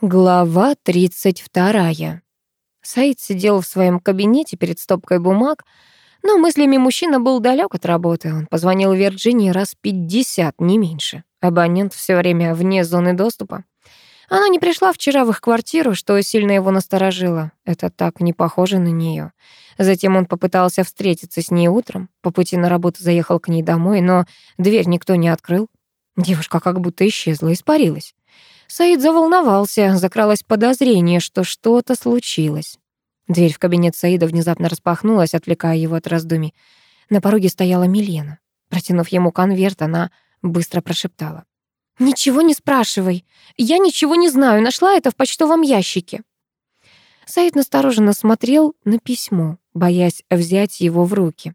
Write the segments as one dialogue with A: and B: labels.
A: Глава 32. Саид сидел в своем кабинете перед стопкой бумаг, но мыслями мужчина был далек от работы. Он позвонил Вирджинии раз 50, не меньше. Абонент все время вне зоны доступа. Она не пришла вчера в их квартиру, что сильно его насторожило. Это так не похоже на нее. Затем он попытался встретиться с ней утром. По пути на работу заехал к ней домой, но дверь никто не открыл. Девушка как будто исчезла, испарилась. Саид заволновался, закралось подозрение, что что-то случилось. Дверь в кабинет Саида внезапно распахнулась, отвлекая его от раздумий. На пороге стояла Милена. Протянув ему конверт, она быстро прошептала. «Ничего не спрашивай. Я ничего не знаю. Нашла это в почтовом ящике». Саид настороженно смотрел на письмо, боясь взять его в руки.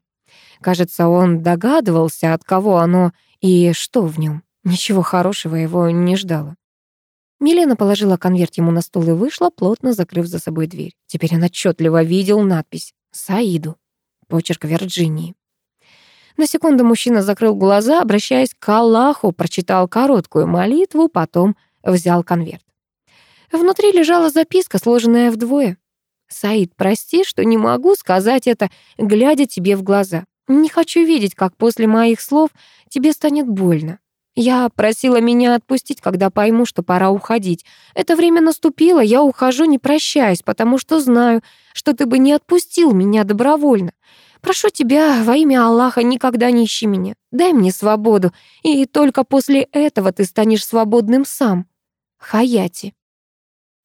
A: Кажется, он догадывался, от кого оно и что в нем. Ничего хорошего его не ждало. Милена положила конверт ему на стол и вышла, плотно закрыв за собой дверь. Теперь он отчетливо видел надпись «Саиду». Почерк Вирджинии. На секунду мужчина закрыл глаза, обращаясь к Аллаху, прочитал короткую молитву, потом взял конверт. Внутри лежала записка, сложенная вдвое. «Саид, прости, что не могу сказать это, глядя тебе в глаза. Не хочу видеть, как после моих слов тебе станет больно. Я просила меня отпустить, когда пойму, что пора уходить. Это время наступило, я ухожу, не прощаясь, потому что знаю, что ты бы не отпустил меня добровольно. Прошу тебя, во имя Аллаха, никогда не ищи меня. Дай мне свободу, и только после этого ты станешь свободным сам. Хаяти.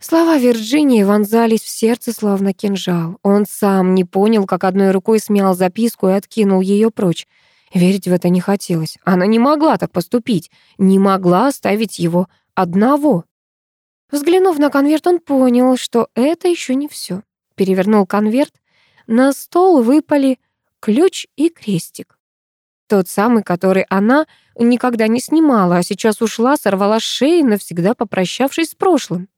A: Слова Вирджинии вонзались в сердце, словно кинжал. Он сам не понял, как одной рукой смял записку и откинул ее прочь. Верить в это не хотелось. Она не могла так поступить, не могла оставить его одного. Взглянув на конверт, он понял, что это еще не все. Перевернул конверт. На стол выпали ключ и крестик. Тот самый, который она никогда не снимала, а сейчас ушла, сорвала с шеи, навсегда попрощавшись с прошлым.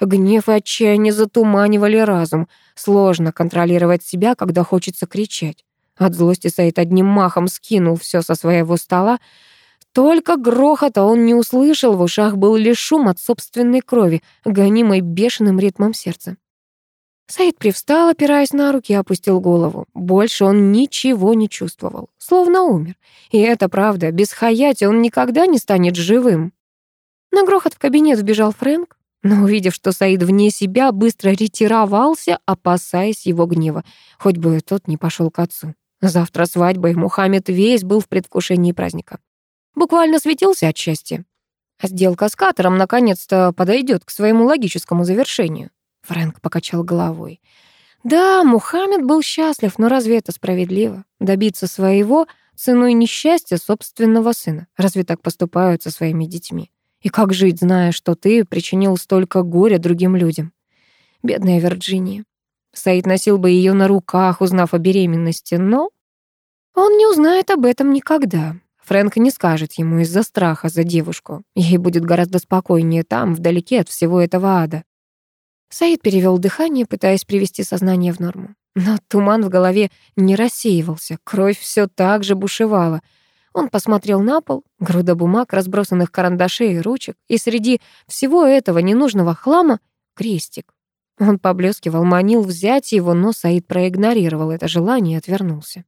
A: Гнев и отчаяние затуманивали разум. Сложно контролировать себя, когда хочется кричать. От злости Саид одним махом скинул все со своего стола. Только грохота он не услышал, в ушах был лишь шум от собственной крови, гонимой бешеным ритмом сердца. Саид привстал, опираясь на руки, опустил голову. Больше он ничего не чувствовал, словно умер. И это правда, без Хаяти он никогда не станет живым. На грохот в кабинет вбежал Фрэнк, но, увидев, что Саид вне себя, быстро ретировался, опасаясь его гнева, хоть бы тот не пошел к отцу. Завтра свадьба, и Мухаммед весь был в предвкушении праздника. Буквально светился от счастья. А сделка с Катером наконец-то подойдет к своему логическому завершению. Фрэнк покачал головой. Да, Мухаммед был счастлив, но разве это справедливо? Добиться своего ценой несчастья собственного сына. Разве так поступают со своими детьми? И как жить, зная, что ты причинил столько горя другим людям? Бедная Вирджиния. Саид носил бы ее на руках, узнав о беременности, но он не узнает об этом никогда. Фрэнк не скажет ему из-за страха за девушку. Ей будет гораздо спокойнее там, вдалеке от всего этого ада. Саид перевел дыхание, пытаясь привести сознание в норму. Но туман в голове не рассеивался, кровь все так же бушевала. Он посмотрел на пол, груда бумаг, разбросанных карандашей и ручек, и среди всего этого ненужного хлама — крестик. Он поблескивал, манил взять его, но Саид проигнорировал это желание и отвернулся.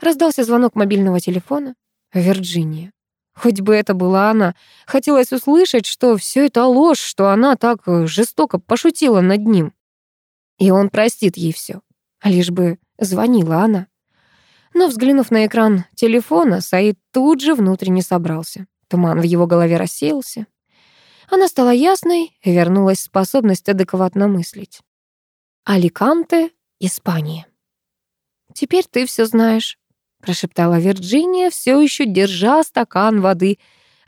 A: Раздался звонок мобильного телефона. Вирджиния. Хоть бы это была она. Хотелось услышать, что все это ложь, что она так жестоко пошутила над ним. И он простит ей все. Лишь бы звонила она. Но, взглянув на экран телефона, Саид тут же внутренне собрался. Туман в его голове рассеялся. Она стала ясной, вернулась способность адекватно мыслить. Аликанте, Испания. «Теперь ты все знаешь», — прошептала Вирджиния, все еще держа стакан воды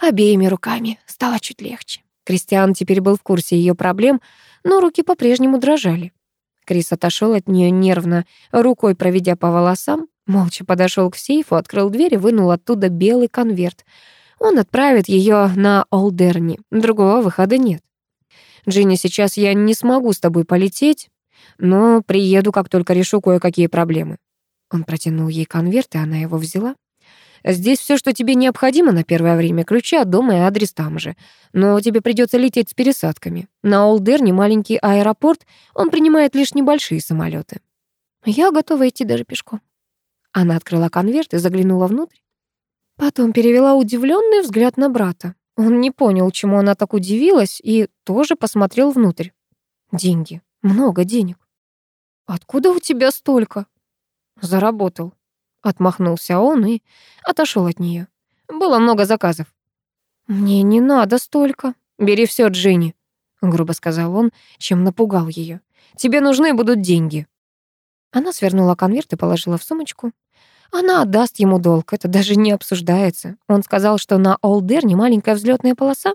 A: обеими руками. Стало чуть легче. Кристиан теперь был в курсе ее проблем, но руки по-прежнему дрожали. Крис отошел от нее нервно, рукой проведя по волосам, молча подошел к сейфу, открыл дверь и вынул оттуда белый конверт — он отправит ее на Олдерни. Другого выхода нет. Джинни, сейчас я не смогу с тобой полететь, но приеду, как только решу кое-какие проблемы. Он протянул ей конверт, и она его взяла. Здесь все, что тебе необходимо на первое время, ключи от дома и адрес там же. Но тебе придется лететь с пересадками. На Олдерне маленький аэропорт, он принимает лишь небольшие самолеты. Я готова идти даже пешком. Она открыла конверт и заглянула внутрь. Потом перевела удивленный взгляд на брата. Он не понял, чему она так удивилась, и тоже посмотрел внутрь. Деньги. Много денег. «Откуда у тебя столько?» «Заработал», — отмахнулся он и отошел от нее. «Было много заказов». «Мне не надо столько. Бери все, Джинни», — грубо сказал он, чем напугал ее. «Тебе нужны будут деньги». Она свернула конверт и положила в сумочку. Она отдаст ему долг, это даже не обсуждается. Он сказал, что на Олдерне маленькая взлетная полоса.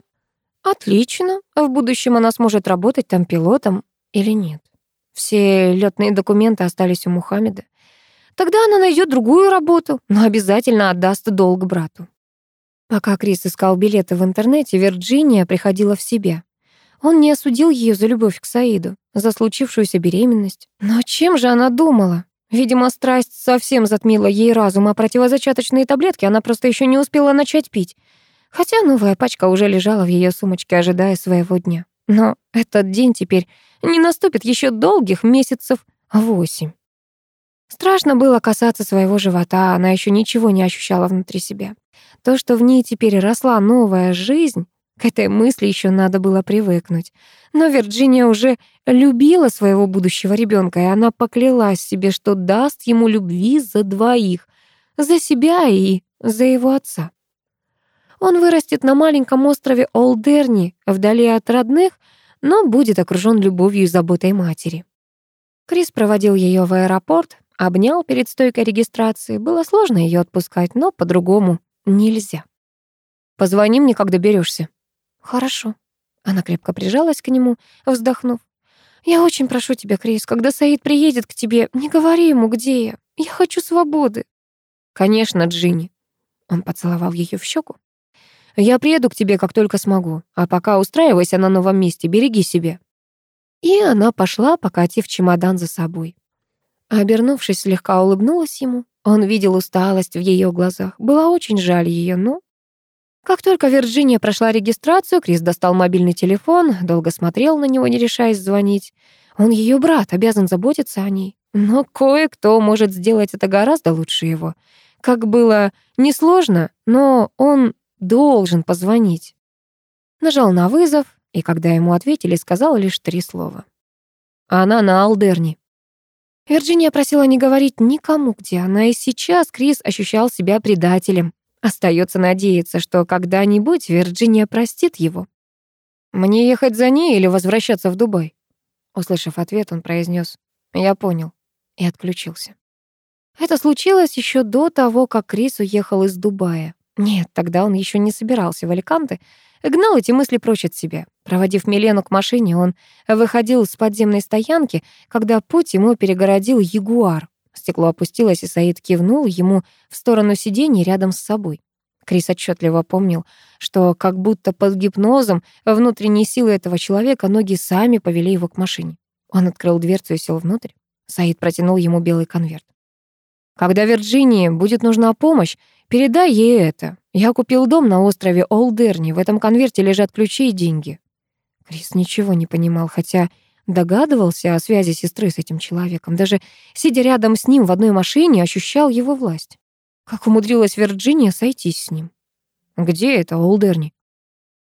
A: Отлично, в будущем она сможет работать там пилотом или нет. Все летные документы остались у Мухаммеда. Тогда она найдет другую работу, но обязательно отдаст долг брату. Пока Крис искал билеты в интернете, Вирджиния приходила в себя. Он не осудил ее за любовь к Саиду, за случившуюся беременность. Но чем же она думала? Видимо, страсть совсем затмила ей разум, а противозачаточные таблетки она просто еще не успела начать пить. Хотя новая пачка уже лежала в ее сумочке, ожидая своего дня. Но этот день теперь не наступит еще долгих месяцев восемь. Страшно было касаться своего живота, она еще ничего не ощущала внутри себя. То, что в ней теперь росла новая жизнь, к этой мысли еще надо было привыкнуть. Но Вирджиния уже любила своего будущего ребенка, и она поклялась себе, что даст ему любви за двоих, за себя и за его отца. Он вырастет на маленьком острове Олдерни, вдали от родных, но будет окружён любовью и заботой матери. Крис проводил её в аэропорт, обнял перед стойкой регистрации. Было сложно её отпускать, но по-другому нельзя. «Позвони мне, когда доберёшься». «Хорошо». Она крепко прижалась к нему, вздохнув. «Я очень прошу тебя, Крис, когда Саид приедет к тебе, не говори ему, где я. Я хочу свободы». «Конечно, Джинни». Он поцеловал её в щеку. Я приеду к тебе, как только смогу. А пока устраивайся на новом месте, береги себя». И она пошла, покатив чемодан за собой. Обернувшись, слегка улыбнулась ему. Он видел усталость в ее глазах. Было очень жаль ее, но... Как только Вирджиния прошла регистрацию, Крис достал мобильный телефон, долго смотрел на него, не решаясь звонить. Он ее брат, обязан заботиться о ней. Но кое-кто может сделать это гораздо лучше его. Как было несложно, но он должен позвонить. Нажал на вызов, и когда ему ответили, сказал лишь три слова. Она на Алдерне. Вирджиния просила не говорить никому, где она, и сейчас Крис ощущал себя предателем. Остается надеяться, что когда-нибудь Вирджиния простит его. «Мне ехать за ней или возвращаться в Дубай?» Услышав ответ, он произнес «Я понял» и отключился. Это случилось еще до того, как Крис уехал из Дубая. Нет, тогда он еще не собирался в Аликанте, гнал эти мысли прочь от себя. Проводив Милену к машине, он выходил с подземной стоянки, когда путь ему перегородил ягуар. Стекло опустилось, и Саид кивнул ему в сторону сидений рядом с собой. Крис отчетливо помнил, что как будто под гипнозом внутренней силы этого человека ноги сами повели его к машине. Он открыл дверцу и сел внутрь. Саид протянул ему белый конверт. «Когда Вирджинии будет нужна помощь, Передай ей это. Я купил дом на острове Олдерни. В этом конверте лежат ключи и деньги». Крис ничего не понимал, хотя догадывался о связи сестры с этим человеком. Даже сидя рядом с ним в одной машине, ощущал его власть. Как умудрилась Вирджиния сойтись с ним? «Где это, Олдерни?»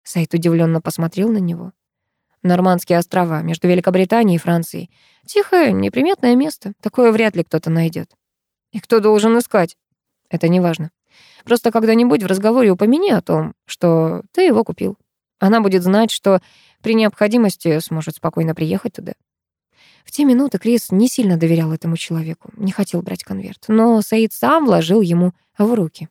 A: Сайт удивленно посмотрел на него. Нормандские острова, между Великобританией и Францией. Тихое, неприметное место. Такое вряд ли кто-то найдет. И кто должен искать? Это не важно. Просто когда-нибудь в разговоре упомяни о том, что ты его купил. Она будет знать, что при необходимости сможет спокойно приехать туда. В те минуты Крис не сильно доверял этому человеку, не хотел брать конверт, но Саид сам вложил ему в руки.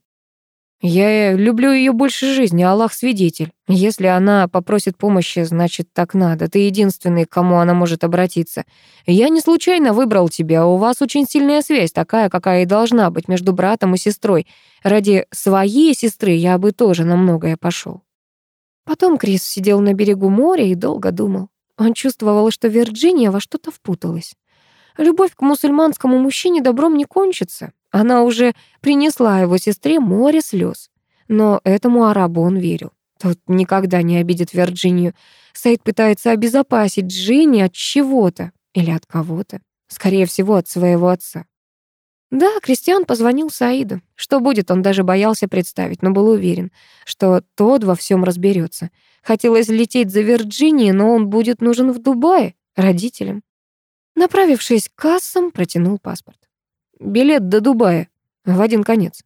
A: Я люблю ее больше жизни, Аллах свидетель. Если она попросит помощи, значит, так надо. Ты единственный, к кому она может обратиться. Я не случайно выбрал тебя. У вас очень сильная связь, такая, какая и должна быть между братом и сестрой. Ради своей сестры я бы тоже на многое пошел. Потом Крис сидел на берегу моря и долго думал. Он чувствовал, что Вирджиния во что-то впуталась. Любовь к мусульманскому мужчине добром не кончится. Она уже принесла его сестре море слез. Но этому арабу он верил. Тот никогда не обидит Вирджинию. Саид пытается обезопасить Джинни от чего-то или от кого-то. Скорее всего, от своего отца. Да, Кристиан позвонил Саиду. Что будет, он даже боялся представить, но был уверен, что тот во всем разберется. Хотелось лететь за Вирджинией, но он будет нужен в Дубае, родителям. Направившись к кассам, протянул паспорт. Билет до Дубая. В один конец.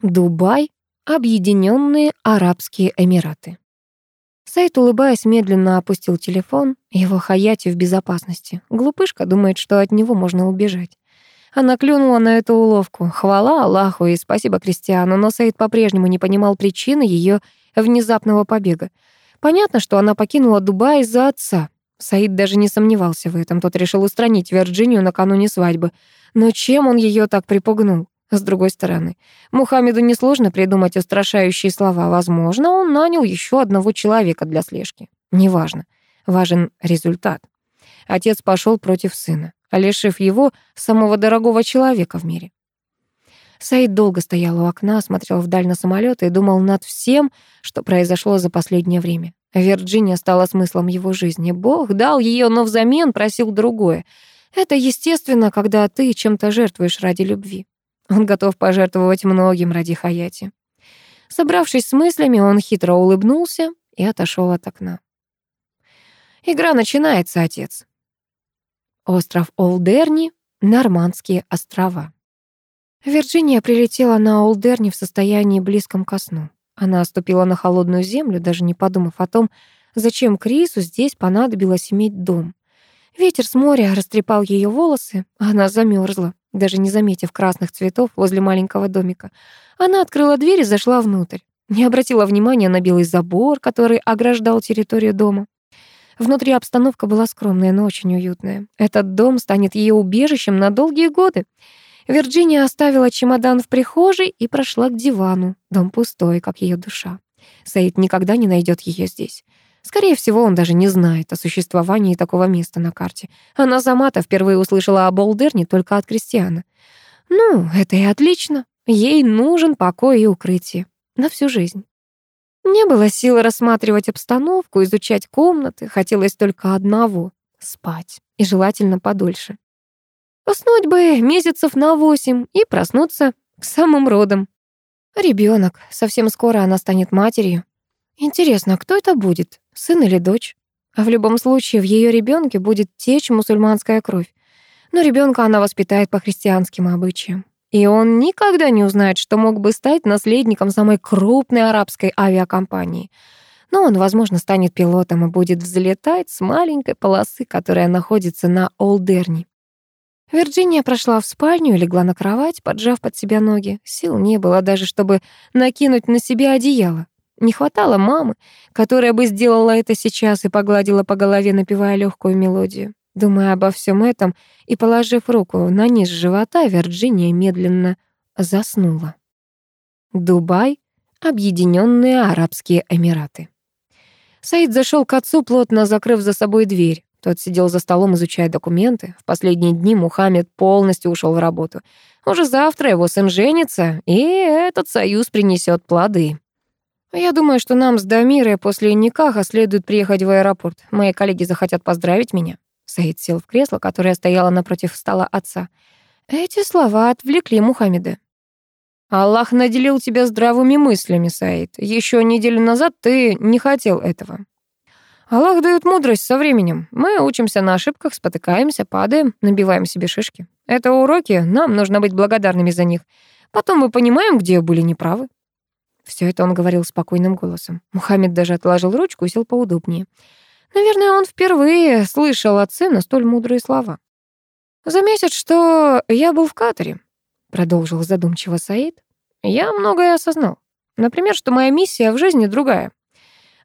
A: Дубай — Объединенные Арабские Эмираты. Сайт, улыбаясь, медленно опустил телефон. Его Хаяти в безопасности. Глупышка думает, что от него можно убежать. Она клюнула на эту уловку. Хвала Аллаху и спасибо Кристиану, но Саид по-прежнему не понимал причины ее внезапного побега. Понятно, что она покинула Дубай из-за отца. Саид даже не сомневался в этом. Тот решил устранить Вирджинию накануне свадьбы. Но чем он ее так припугнул? С другой стороны, Мухаммеду несложно придумать устрашающие слова. Возможно, он нанял еще одного человека для слежки. Неважно. Важен результат. Отец пошел против сына, лишив его самого дорогого человека в мире. Саид долго стоял у окна, смотрел вдаль на самолеты и думал над всем, что произошло за последнее время. Вирджиния стала смыслом его жизни. Бог дал ее, но взамен просил другое. Это естественно, когда ты чем-то жертвуешь ради любви. Он готов пожертвовать многим ради Хаяти. Собравшись с мыслями, он хитро улыбнулся и отошел от окна. «Игра начинается, отец». Остров Олдерни, Нормандские острова. Вирджиния прилетела на Олдерни в состоянии близком ко сну. Она ступила на холодную землю, даже не подумав о том, зачем Крису здесь понадобилось иметь дом. Ветер с моря растрепал ее волосы, она замерзла даже не заметив красных цветов возле маленького домика. Она открыла дверь и зашла внутрь. Не обратила внимания на белый забор, который ограждал территорию дома. Внутри обстановка была скромная, но очень уютная. Этот дом станет ее убежищем на долгие годы. Вирджиния оставила чемодан в прихожей и прошла к дивану. Дом пустой, как ее душа. Саид никогда не найдет ее здесь. Скорее всего, он даже не знает о существовании такого места на карте. Она Замата впервые услышала о Болдерне только от Кристиана. Ну, это и отлично. Ей нужен покой и укрытие. На всю жизнь. Не было сил рассматривать обстановку, изучать комнаты. Хотелось только одного — спать. И желательно подольше. Уснуть бы месяцев на восемь и проснуться к самым родам. Ребенок. Совсем скоро она станет матерью. Интересно, кто это будет? сын или дочь. А в любом случае в ее ребенке будет течь мусульманская кровь. Но ребенка она воспитает по христианским обычаям. И он никогда не узнает, что мог бы стать наследником самой крупной арабской авиакомпании. Но он, возможно, станет пилотом и будет взлетать с маленькой полосы, которая находится на Олдерни. Вирджиния прошла в спальню легла на кровать, поджав под себя ноги. Сил не было даже, чтобы накинуть на себя одеяло. Не хватало мамы, которая бы сделала это сейчас и погладила по голове, напевая легкую мелодию. Думая обо всем этом и положив руку на низ живота, Вирджиния медленно заснула. Дубай, Объединенные Арабские Эмираты. Саид зашел к отцу, плотно закрыв за собой дверь. Тот сидел за столом, изучая документы. В последние дни Мухаммед полностью ушел в работу. Уже завтра его сын женится, и этот союз принесет плоды. Я думаю, что нам с Дамирой после Никаха следует приехать в аэропорт. Мои коллеги захотят поздравить меня. Саид сел в кресло, которое стояло напротив стола отца. Эти слова отвлекли Мухаммеда. «Аллах наделил тебя здравыми мыслями, Саид. Еще неделю назад ты не хотел этого. Аллах дает мудрость со временем. Мы учимся на ошибках, спотыкаемся, падаем, набиваем себе шишки. Это уроки, нам нужно быть благодарными за них. Потом мы понимаем, где были неправы. Все это он говорил спокойным голосом. Мухаммед даже отложил ручку и сел поудобнее. Наверное, он впервые слышал от сына столь мудрые слова. «За месяц, что я был в Катаре», — продолжил задумчиво Саид, «я многое осознал. Например, что моя миссия в жизни другая.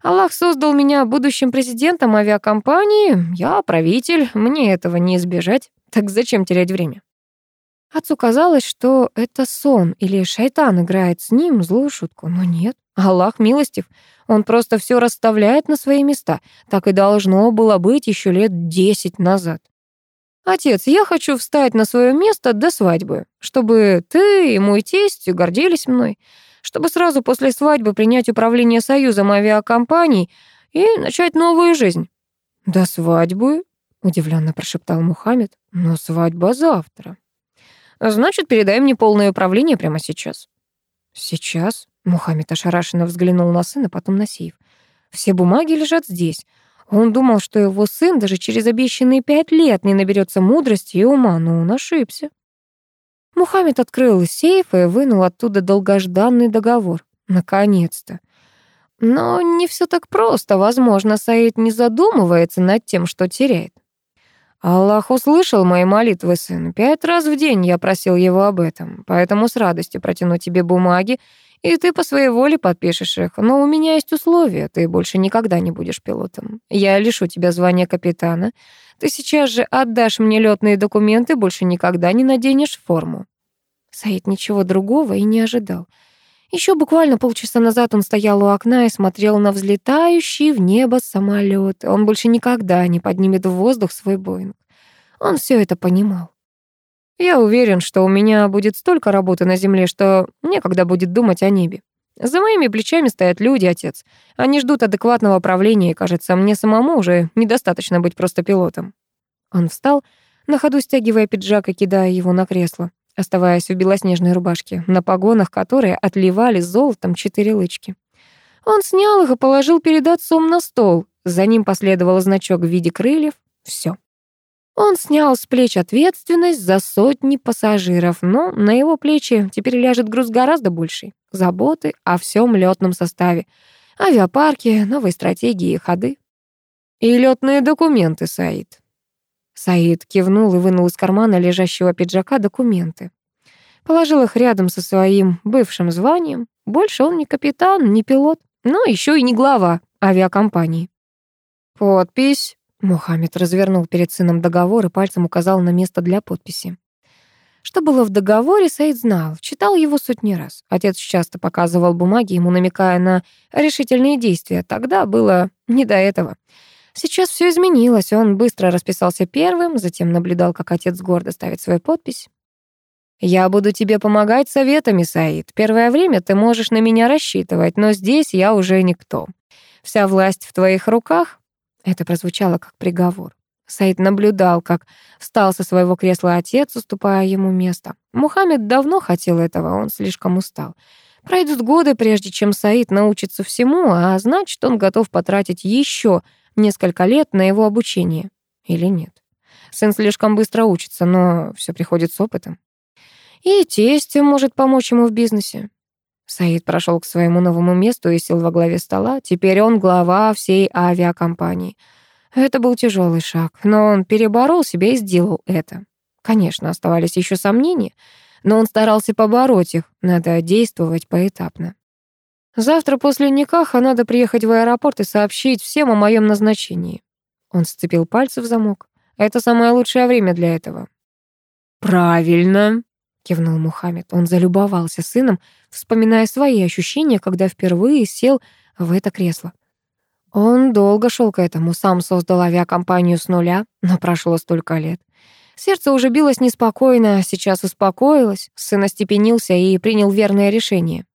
A: Аллах создал меня будущим президентом авиакомпании, я правитель, мне этого не избежать. Так зачем терять время?» Отцу казалось, что это сон или шайтан играет с ним злую шутку, но нет. Аллах милостив, он просто все расставляет на свои места. Так и должно было быть еще лет десять назад. «Отец, я хочу встать на свое место до свадьбы, чтобы ты и мой тесть гордились мной, чтобы сразу после свадьбы принять управление союзом авиакомпаний и начать новую жизнь». «До свадьбы?» — удивленно прошептал Мухаммед. «Но свадьба завтра». «Значит, передай мне полное управление прямо сейчас». «Сейчас?» — Мухаммед ошарашенно взглянул на сына, потом на сейф. «Все бумаги лежат здесь. Он думал, что его сын даже через обещанные пять лет не наберется мудрости и ума, но он ошибся. Мухаммед открыл сейф и вынул оттуда долгожданный договор. Наконец-то. Но не все так просто. Возможно, Саид не задумывается над тем, что теряет. Аллах услышал мои молитвы, сын. Пять раз в день я просил его об этом, поэтому с радостью протяну тебе бумаги и ты по своей воле подпишешь их. Но у меня есть условия. Ты больше никогда не будешь пилотом. Я лишу тебя звания капитана. Ты сейчас же отдашь мне летные документы, больше никогда не наденешь форму». Саид ничего другого и не ожидал. Еще буквально полчаса назад он стоял у окна и смотрел на взлетающий в небо самолет. Он больше никогда не поднимет в воздух свой Боинг. Он все это понимал. Я уверен, что у меня будет столько работы на земле, что некогда будет думать о небе. За моими плечами стоят люди, отец. Они ждут адекватного правления, и, кажется, мне самому уже недостаточно быть просто пилотом. Он встал, на ходу стягивая пиджак и кидая его на кресло, оставаясь в белоснежной рубашке, на погонах которой отливали золотом четыре лычки. Он снял их и положил перед отцом на стол. За ним последовал значок в виде крыльев. Все. Он снял с плеч ответственность за сотни пассажиров, но на его плечи теперь ляжет груз гораздо больший. Заботы о всем летном составе, авиапарке, новой стратегии и ходы. И летные документы, Саид. Саид кивнул и вынул из кармана лежащего пиджака документы. Положил их рядом со своим бывшим званием. Больше он не капитан, не пилот, но еще и не глава авиакомпании. «Подпись», Мухаммед развернул перед сыном договор и пальцем указал на место для подписи. Что было в договоре, Саид знал, читал его сотни раз. Отец часто показывал бумаги, ему намекая на решительные действия. Тогда было не до этого. Сейчас все изменилось. Он быстро расписался первым, затем наблюдал, как отец гордо ставит свою подпись. «Я буду тебе помогать советами, Саид. Первое время ты можешь на меня рассчитывать, но здесь я уже никто. Вся власть в твоих руках, это прозвучало как приговор. Саид наблюдал, как встал со своего кресла отец, уступая ему место. Мухаммед давно хотел этого, он слишком устал. Пройдут годы, прежде чем Саид научится всему, а значит, он готов потратить еще несколько лет на его обучение. Или нет? Сын слишком быстро учится, но все приходит с опытом. И тесть может помочь ему в бизнесе. Саид прошел к своему новому месту и сел во главе стола. Теперь он глава всей авиакомпании. Это был тяжелый шаг, но он переборол себя и сделал это. Конечно, оставались еще сомнения, но он старался побороть их. Надо действовать поэтапно. Завтра после Никаха надо приехать в аэропорт и сообщить всем о моем назначении. Он сцепил пальцы в замок. Это самое лучшее время для этого. «Правильно», кивнул Мухаммед. Он залюбовался сыном, вспоминая свои ощущения, когда впервые сел в это кресло. Он долго шел к этому, сам создал авиакомпанию с нуля, но прошло столько лет. Сердце уже билось неспокойно, а сейчас успокоилось, сын остепенился и принял верное решение.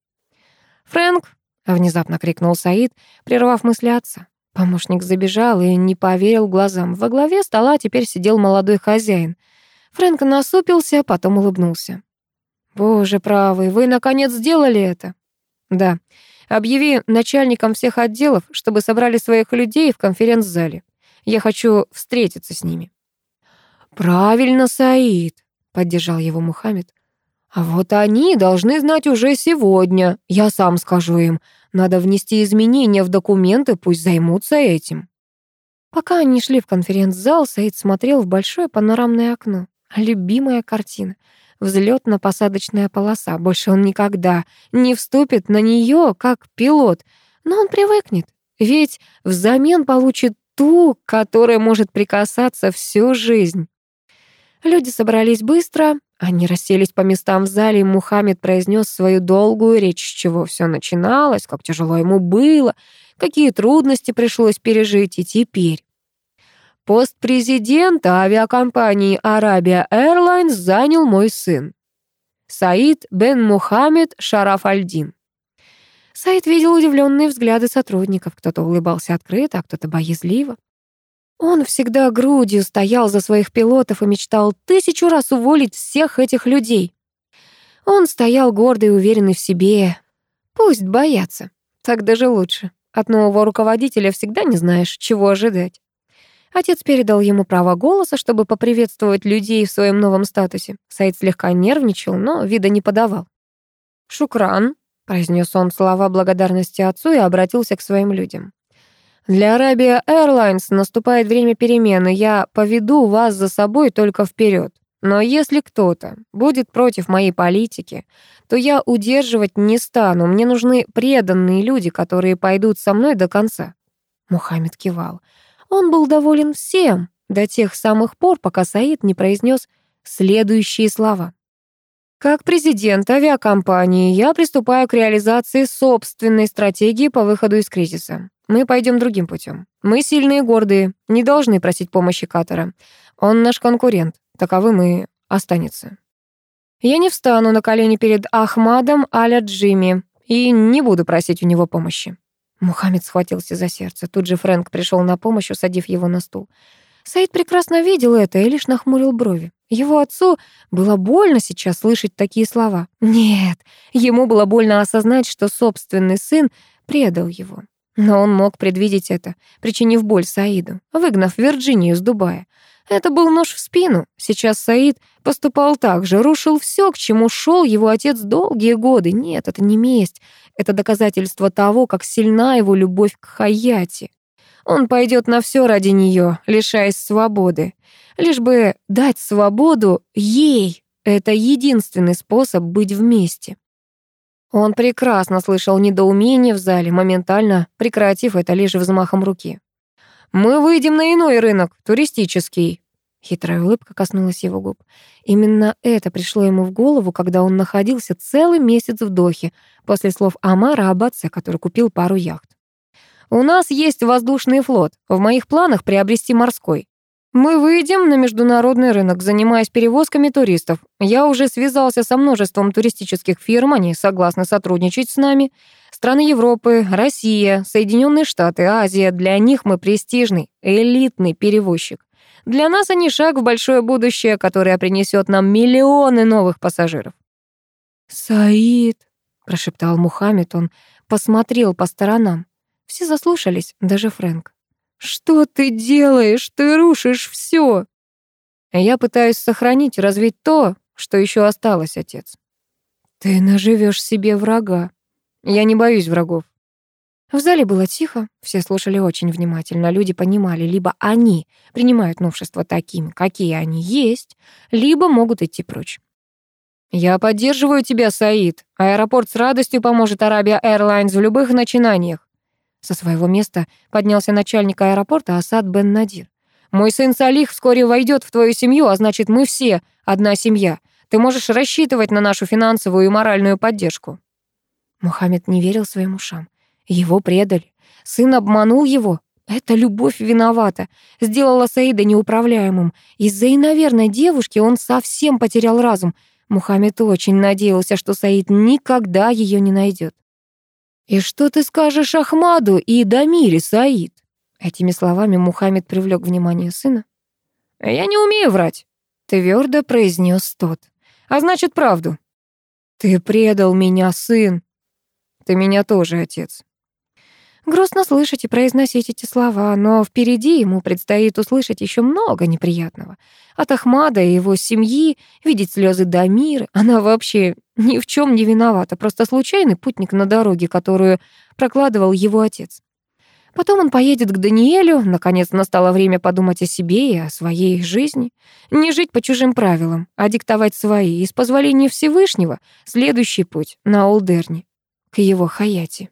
A: «Фрэнк!» — внезапно крикнул Саид, прервав мысли отца. Помощник забежал и не поверил глазам. Во главе стола теперь сидел молодой хозяин — Фрэнк насупился, потом улыбнулся. «Боже правый, вы, наконец, сделали это?» «Да. Объяви начальникам всех отделов, чтобы собрали своих людей в конференц-зале. Я хочу встретиться с ними». «Правильно, Саид», — поддержал его Мухаммед. «А вот они должны знать уже сегодня. Я сам скажу им. Надо внести изменения в документы, пусть займутся этим». Пока они шли в конференц-зал, Саид смотрел в большое панорамное окно. Любимая картина. Взлетно-посадочная полоса. Больше он никогда не вступит на нее как пилот. Но он привыкнет. Ведь взамен получит ту, которая может прикасаться всю жизнь. Люди собрались быстро, они расселись по местам в зале, и Мухаммед произнес свою долгую речь, с чего все начиналось, как тяжело ему было, какие трудности пришлось пережить, и теперь Пост президента авиакомпании Arabia Airlines занял мой сын. Саид бен Мухаммед Шараф Альдин. Саид видел удивленные взгляды сотрудников. Кто-то улыбался открыто, а кто-то боязливо. Он всегда грудью стоял за своих пилотов и мечтал тысячу раз уволить всех этих людей. Он стоял гордый и уверенный в себе. Пусть боятся. Так даже лучше. От нового руководителя всегда не знаешь, чего ожидать. Отец передал ему право голоса, чтобы поприветствовать людей в своем новом статусе. Саид слегка нервничал, но вида не подавал. «Шукран», — произнес он слова благодарности отцу и обратился к своим людям. «Для Arabia Airlines наступает время перемены. Я поведу вас за собой только вперед. Но если кто-то будет против моей политики, то я удерживать не стану. Мне нужны преданные люди, которые пойдут со мной до конца». Мухаммед кивал. Он был доволен всем до тех самых пор, пока Саид не произнес следующие слова. Как президент авиакомпании я приступаю к реализации собственной стратегии по выходу из кризиса. Мы пойдем другим путем. Мы сильные и гордые, не должны просить помощи Катара. Он наш конкурент, таковым и останется. Я не встану на колени перед Ахмадом Аля Джимми и не буду просить у него помощи. Мухаммед схватился за сердце. Тут же Фрэнк пришел на помощь, усадив его на стул. Саид прекрасно видел это и лишь нахмурил брови. Его отцу было больно сейчас слышать такие слова. Нет, ему было больно осознать, что собственный сын предал его. Но он мог предвидеть это, причинив боль Саиду, выгнав Вирджинию из Дубая. Это был нож в спину. Сейчас Саид поступал так же, рушил все, к чему шел его отец долгие годы. Нет, это не месть. Это доказательство того, как сильна его любовь к Хаяти. Он пойдет на все ради нее, лишаясь свободы. Лишь бы дать свободу ей. Это единственный способ быть вместе. Он прекрасно слышал недоумение в зале, моментально прекратив это лишь взмахом руки. «Мы выйдем на иной рынок, туристический». Хитрая улыбка коснулась его губ. Именно это пришло ему в голову, когда он находился целый месяц в Дохе, после слов Амара об отце, который купил пару яхт. «У нас есть воздушный флот. В моих планах приобрести морской. Мы выйдем на международный рынок, занимаясь перевозками туристов. Я уже связался со множеством туристических фирм, они согласны сотрудничать с нами. Страны Европы, Россия, Соединенные Штаты, Азия. Для них мы престижный, элитный перевозчик. Для нас они шаг в большое будущее, которое принесет нам миллионы новых пассажиров.
B: «Саид», — прошептал Мухаммед, он посмотрел по сторонам. Все заслушались, даже Фрэнк. «Что ты делаешь? Ты рушишь все!»
A: «Я пытаюсь сохранить, развить то, что еще осталось, отец».
B: «Ты наживешь себе врага».
A: «Я не боюсь врагов».
B: В зале было тихо, все слушали очень внимательно. Люди понимали, либо они принимают новшества такими, какие они есть, либо могут идти прочь.
A: «Я поддерживаю тебя, Саид. Аэропорт с радостью поможет Arabia Airlines в любых начинаниях.
B: Со своего места поднялся начальник аэропорта Асад бен Надир.
A: «Мой сын Салих вскоре войдет в твою семью, а значит, мы все одна семья. Ты можешь рассчитывать на нашу финансовую и моральную поддержку».
B: Мухаммед не верил своим ушам. Его предали. Сын обманул его. Эта любовь виновата. Сделала Саида неуправляемым. Из-за иноверной девушки он совсем потерял разум. Мухаммед очень надеялся, что Саид никогда ее не найдет.
A: «И что ты скажешь Ахмаду и Дамире, Саид?» Этими словами Мухаммед привлек внимание сына. «Я не умею врать», — твердо произнес тот. «А значит, правду». «Ты предал меня, сын». «Ты меня тоже, отец».
B: Грустно слышать и произносить эти слова, но впереди ему предстоит услышать еще много неприятного. От Ахмада и его семьи, видеть слезы Дамиры. Она вообще ни в чем не виновата, просто случайный путник на дороге, которую прокладывал его отец. Потом он поедет к Даниэлю, наконец настало время подумать о себе и о своей жизни. Не жить по чужим правилам, а диктовать свои, и с позволения Всевышнего, следующий путь на Олдерни, к его Хаяти.